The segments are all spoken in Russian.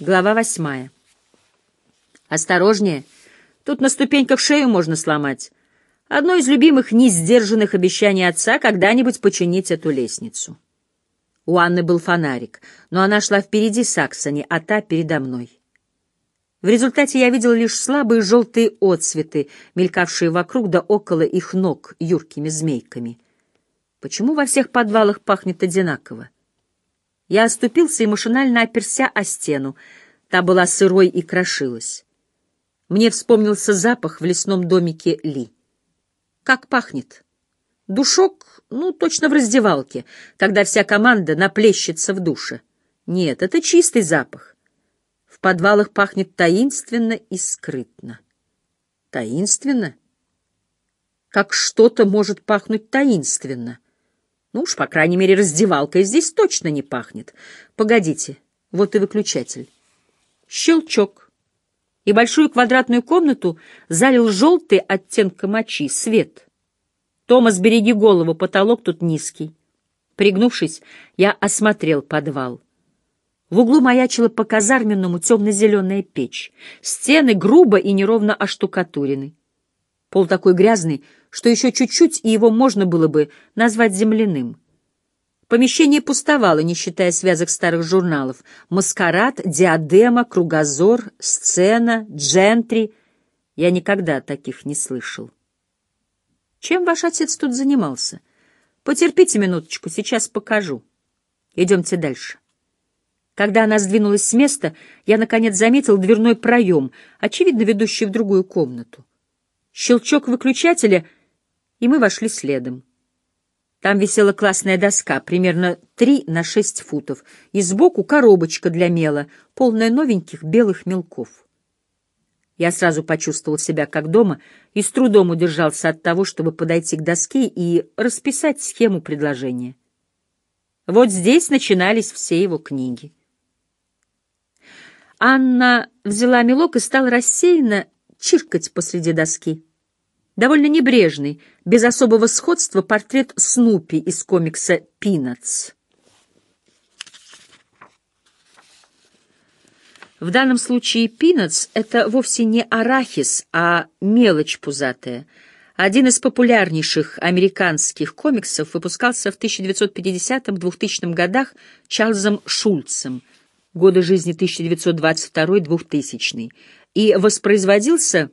Глава восьмая. Осторожнее, тут на ступеньках шею можно сломать. Одно из любимых несдержанных обещаний отца — когда-нибудь починить эту лестницу. У Анны был фонарик, но она шла впереди Саксони, а та передо мной. В результате я видел лишь слабые желтые отсветы, мелькавшие вокруг да около их ног юркими змейками. Почему во всех подвалах пахнет одинаково? Я оступился и машинально оперся о стену. Та была сырой и крошилась. Мне вспомнился запах в лесном домике Ли. Как пахнет? Душок, ну, точно в раздевалке, когда вся команда наплещется в душе. Нет, это чистый запах. В подвалах пахнет таинственно и скрытно. Таинственно? Как что-то может пахнуть таинственно — ну уж, по крайней мере, раздевалкой здесь точно не пахнет. Погодите, вот и выключатель. Щелчок. И большую квадратную комнату залил желтый оттенка мочи, свет. Томас, береги голову, потолок тут низкий. Пригнувшись, я осмотрел подвал. В углу маячила по-казарменному темно-зеленая печь. Стены грубо и неровно оштукатурены. Пол такой грязный, что еще чуть-чуть, и его можно было бы назвать земляным. Помещение пустовало, не считая связок старых журналов. «Маскарад», «Диадема», «Кругозор», «Сцена», «Джентри». Я никогда таких не слышал. Чем ваш отец тут занимался? Потерпите минуточку, сейчас покажу. Идемте дальше. Когда она сдвинулась с места, я, наконец, заметил дверной проем, очевидно, ведущий в другую комнату. Щелчок выключателя — и мы вошли следом. Там висела классная доска, примерно 3 на 6 футов, и сбоку коробочка для мела, полная новеньких белых мелков. Я сразу почувствовал себя как дома и с трудом удержался от того, чтобы подойти к доске и расписать схему предложения. Вот здесь начинались все его книги. Анна взяла мелок и стала рассеянно чиркать посреди доски довольно небрежный, без особого сходства портрет Снупи из комикса «Пинатс». В данном случае «Пинатс» — это вовсе не арахис, а мелочь пузатая. Один из популярнейших американских комиксов выпускался в 1950-2000 годах Чарльзом Шульцем, годы жизни 1922-2000, и воспроизводился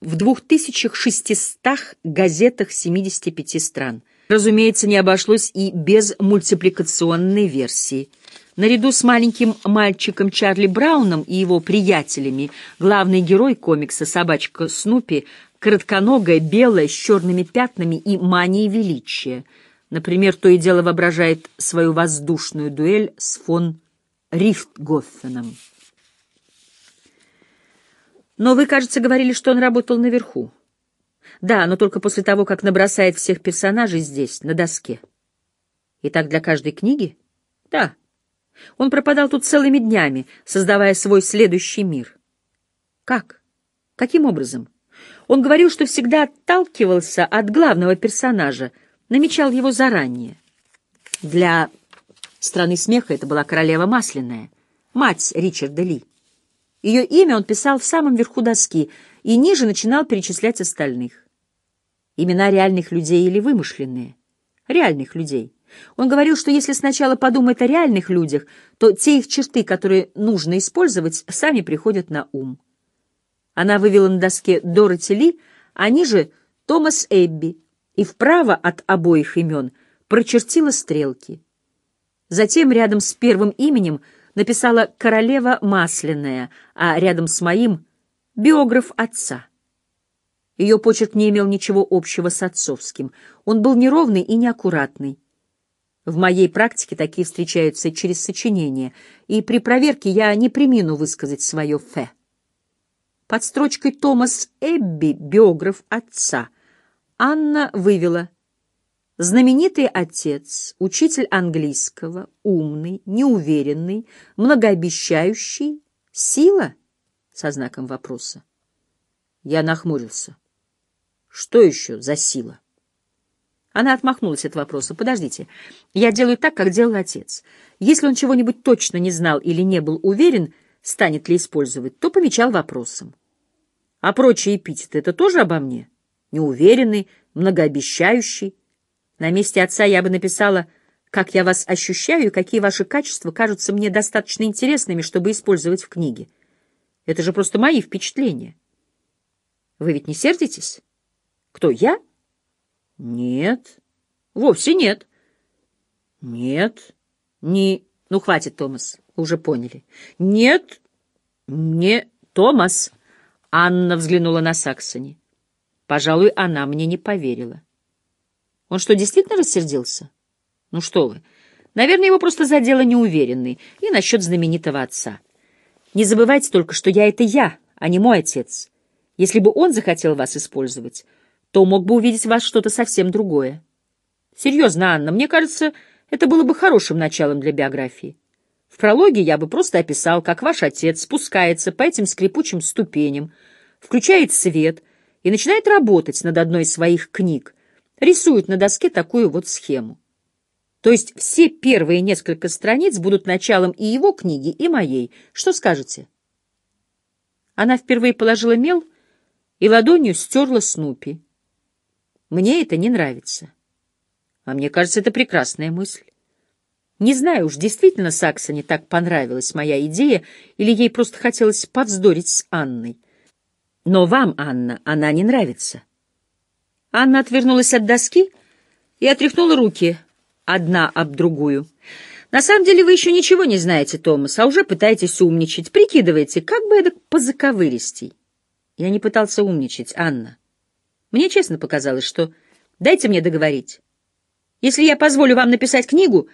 в 2600 газетах 75 стран. Разумеется, не обошлось и без мультипликационной версии. Наряду с маленьким мальчиком Чарли Брауном и его приятелями главный герой комикса «Собачка Снупи» коротконогая, белая, с черными пятнами и манией величия. Например, то и дело воображает свою воздушную дуэль с фон Рихтгофеном. Но вы, кажется, говорили, что он работал наверху. Да, но только после того, как набросает всех персонажей здесь, на доске. И так для каждой книги? Да. Он пропадал тут целыми днями, создавая свой следующий мир. Как? Каким образом? Он говорил, что всегда отталкивался от главного персонажа, намечал его заранее. Для «Страны смеха» это была королева Масляная, мать Ричарда Ли. Ее имя он писал в самом верху доски и ниже начинал перечислять остальных. Имена реальных людей или вымышленные? Реальных людей. Он говорил, что если сначала подумать о реальных людях, то те их черты, которые нужно использовать, сами приходят на ум. Она вывела на доске Дороти Ли, а ниже Томас Эбби, и вправо от обоих имен прочертила стрелки. Затем рядом с первым именем – написала «Королева Масляная», а рядом с моим — биограф отца. Ее почерк не имел ничего общего с отцовским. Он был неровный и неаккуратный. В моей практике такие встречаются через сочинение, и при проверке я не примину высказать свое «фе». Под строчкой «Томас Эбби, биограф отца» Анна вывела Знаменитый отец, учитель английского, умный, неуверенный, многообещающий. Сила? Со знаком вопроса. Я нахмурился. Что еще за сила? Она отмахнулась от вопроса. Подождите, я делаю так, как делал отец. Если он чего-нибудь точно не знал или не был уверен, станет ли использовать, то помечал вопросом. А прочие эпитеты — это тоже обо мне? Неуверенный, многообещающий. На месте отца я бы написала, как я вас ощущаю и какие ваши качества кажутся мне достаточно интересными, чтобы использовать в книге. Это же просто мои впечатления. Вы ведь не сердитесь? Кто, я? Нет. Вовсе нет. Нет. Не... Ну, хватит, Томас, уже поняли. Нет, не Томас. Анна взглянула на Саксони. Пожалуй, она мне не поверила. Он что, действительно рассердился? Ну что вы. Наверное, его просто задело неуверенный. И насчет знаменитого отца. Не забывайте только, что я — это я, а не мой отец. Если бы он захотел вас использовать, то мог бы увидеть в вас что-то совсем другое. Серьезно, Анна, мне кажется, это было бы хорошим началом для биографии. В прологе я бы просто описал, как ваш отец спускается по этим скрипучим ступеням, включает свет и начинает работать над одной из своих книг, рисует на доске такую вот схему. То есть все первые несколько страниц будут началом и его книги, и моей. Что скажете? Она впервые положила мел и ладонью стерла Снупи. Мне это не нравится. А мне кажется, это прекрасная мысль. Не знаю уж, действительно Саксоне так понравилась моя идея, или ей просто хотелось повздорить с Анной. Но вам, Анна, она не нравится. Анна отвернулась от доски и отряхнула руки — одна об другую. На самом деле вы еще ничего не знаете, Томас, а уже пытаетесь умничать. Прикидываете, как бы это позаковыристей. Я не пытался умничать, Анна. Мне честно показалось, что... Дайте мне договорить. Если я позволю вам написать книгу,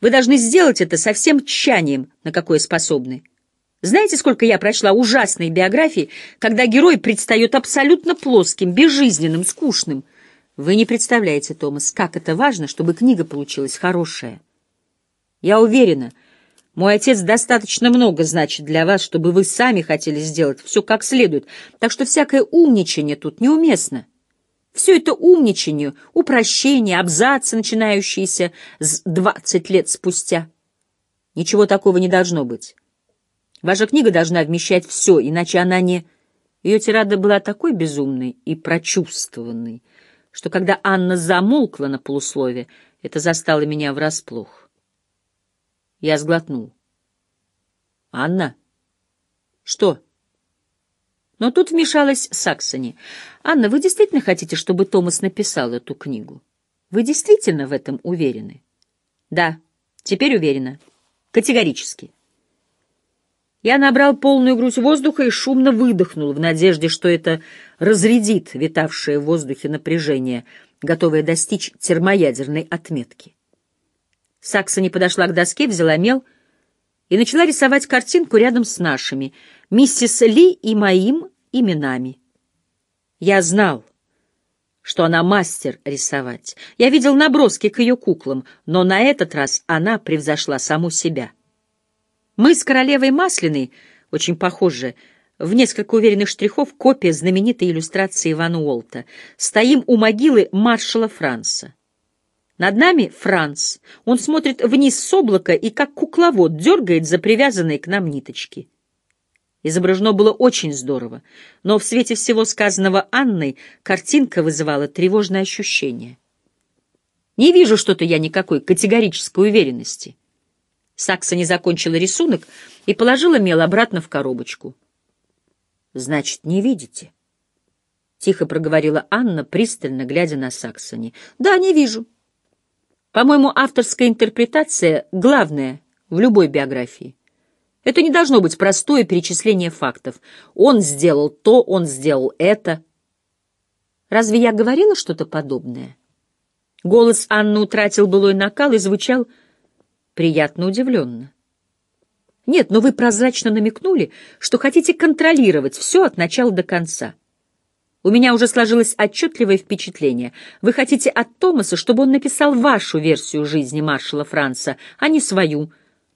вы должны сделать это со всем тщанием, на какое способны. Знаете, сколько я прочла ужасной биографии, когда герой предстает абсолютно плоским, безжизненным, скучным, вы не представляете, Томас, как это важно, чтобы книга получилась хорошая. Я уверена, мой отец достаточно много значит для вас, чтобы вы сами хотели сделать все как следует, так что всякое умничание тут неуместно. Все это умничание, упрощение, абзацы, начинающиеся с двадцать лет спустя. Ничего такого не должно быть. Ваша книга должна вмещать все, иначе она не... Ее тирада была такой безумной и прочувствованной, что когда Анна замолкла на полуслове, это застало меня врасплох. Я сглотнул. «Анна?» «Что?» Но тут вмешалась Саксони. «Анна, вы действительно хотите, чтобы Томас написал эту книгу? Вы действительно в этом уверены?» «Да, теперь уверена. Категорически». Я набрал полную грудь воздуха и шумно выдохнул в надежде, что это разрядит витавшее в воздухе напряжение, готовое достичь термоядерной отметки. Сакса не подошла к доске, взяла мел и начала рисовать картинку рядом с нашими, миссис Ли и моим именами. Я знал, что она мастер рисовать. Я видел наброски к ее куклам, но на этот раз она превзошла саму себя. Мы с королевой Масляной, очень похожи, в несколько уверенных штрихов копия знаменитой иллюстрации Ивана Уолта. Стоим у могилы маршала Франца. Над нами Франц. Он смотрит вниз с облака и, как кукловод, дергает за привязанные к нам ниточки. Изображено было очень здорово, но в свете всего сказанного Анной картинка вызывала тревожное ощущение. Не вижу что-то я никакой категорической уверенности. Сакса не закончила рисунок и положила мел обратно в коробочку. «Значит, не видите?» — тихо проговорила Анна, пристально глядя на Саксони. «Да, не вижу. По-моему, авторская интерпретация — главное в любой биографии. Это не должно быть простое перечисление фактов. Он сделал то, он сделал это. Разве я говорила что-то подобное?» Голос Анны утратил былой накал и звучал приятно удивленно. Нет, но вы прозрачно намекнули, что хотите контролировать все от начала до конца. У меня уже сложилось отчетливое впечатление. Вы хотите от Томаса, чтобы он написал вашу версию жизни маршала Франца, а не свою.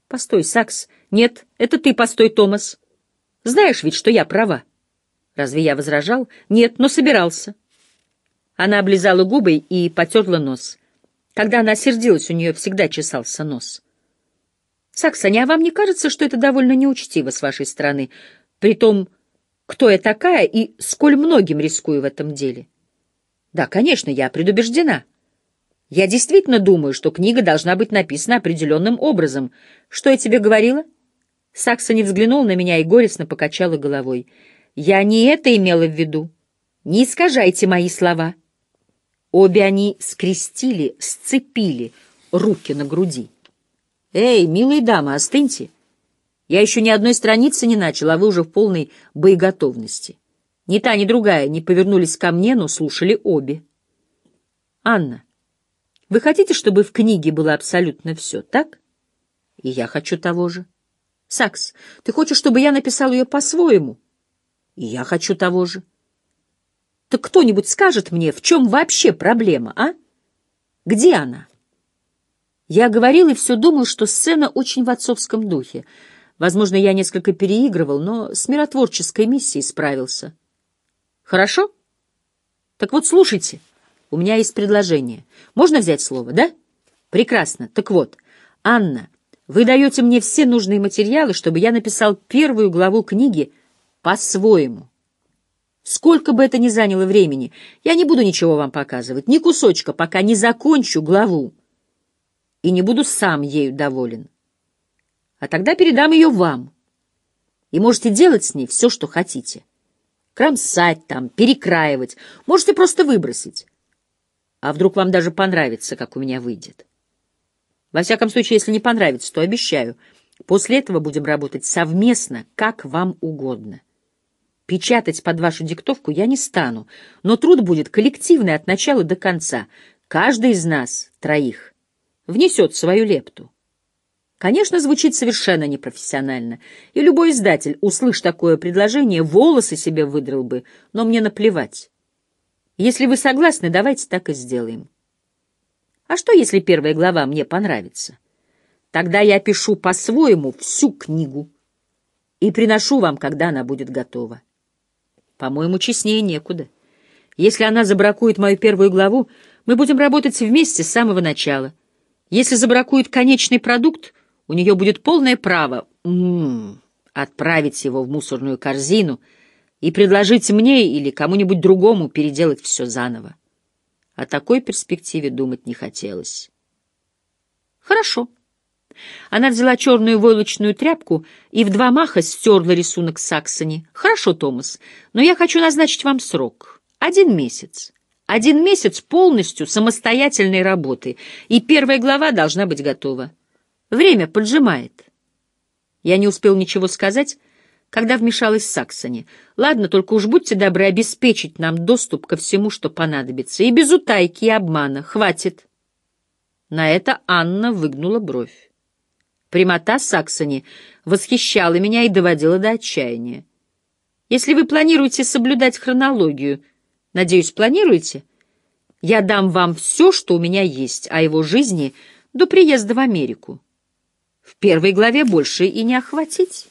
Постой, Сакс. Нет, это ты постой, Томас. Знаешь ведь, что я права. Разве я возражал? Нет, но собирался. Она облизала губы и потерла нос. Когда она сердилась, у нее всегда чесался нос. Саксони, а вам не кажется, что это довольно неучтиво с вашей стороны? При том, кто я такая и сколь многим рискую в этом деле? Да, конечно, я предубеждена. Я действительно думаю, что книга должна быть написана определенным образом. Что я тебе говорила? Саксони взглянул на меня и горестно покачала головой. Я не это имела в виду. Не искажайте мои слова. Обе они скрестили, сцепили руки на груди. «Эй, милые дамы, остыньте. Я еще ни одной страницы не начал, а вы уже в полной боеготовности. Ни та, ни другая не повернулись ко мне, но слушали обе. Анна, вы хотите, чтобы в книге было абсолютно все, так? И я хочу того же. Сакс, ты хочешь, чтобы я написал ее по-своему? И я хочу того же. Так кто-нибудь скажет мне, в чем вообще проблема, а? Где она? Я говорил и все думал, что сцена очень в отцовском духе. Возможно, я несколько переигрывал, но с миротворческой миссией справился. Хорошо? Так вот, слушайте, у меня есть предложение. Можно взять слово, да? Прекрасно. Так вот, Анна, вы даете мне все нужные материалы, чтобы я написал первую главу книги по-своему. Сколько бы это ни заняло времени, я не буду ничего вам показывать, ни кусочка, пока не закончу главу и не буду сам ею доволен. А тогда передам ее вам, и можете делать с ней все, что хотите. Кромсать там, перекраивать, можете просто выбросить. А вдруг вам даже понравится, как у меня выйдет? Во всяком случае, если не понравится, то обещаю, после этого будем работать совместно, как вам угодно. Печатать под вашу диктовку я не стану, но труд будет коллективный от начала до конца. Каждый из нас, троих, внесет свою лепту. Конечно, звучит совершенно непрофессионально, и любой издатель, услышь такое предложение, волосы себе выдрал бы, но мне наплевать. Если вы согласны, давайте так и сделаем. А что, если первая глава мне понравится? Тогда я пишу по-своему всю книгу и приношу вам, когда она будет готова. По-моему, честнее некуда. Если она забракует мою первую главу, мы будем работать вместе с самого начала — если забракует конечный продукт, у нее будет полное право отправить его в мусорную корзину и предложить мне или кому-нибудь другому переделать все заново. О такой перспективе думать не хотелось. Хорошо. Она взяла черную войлочную тряпку и в два маха стерла рисунок Саксони. Хорошо, Томас, но я хочу назначить вам срок. Один месяц. Один месяц полностью самостоятельной работы, и первая глава должна быть готова. Время поджимает. Я не успел ничего сказать, когда вмешалась Саксони. Ладно, только уж будьте добры обеспечить нам доступ ко всему, что понадобится, и без утайки и обмана. Хватит. На это Анна выгнула бровь. Прямота Саксони восхищала меня и доводила до отчаяния. Если вы планируете соблюдать хронологию — Надеюсь, планируете? Я дам вам все, что у меня есть о его жизни до приезда в Америку. В первой главе больше и не охватить.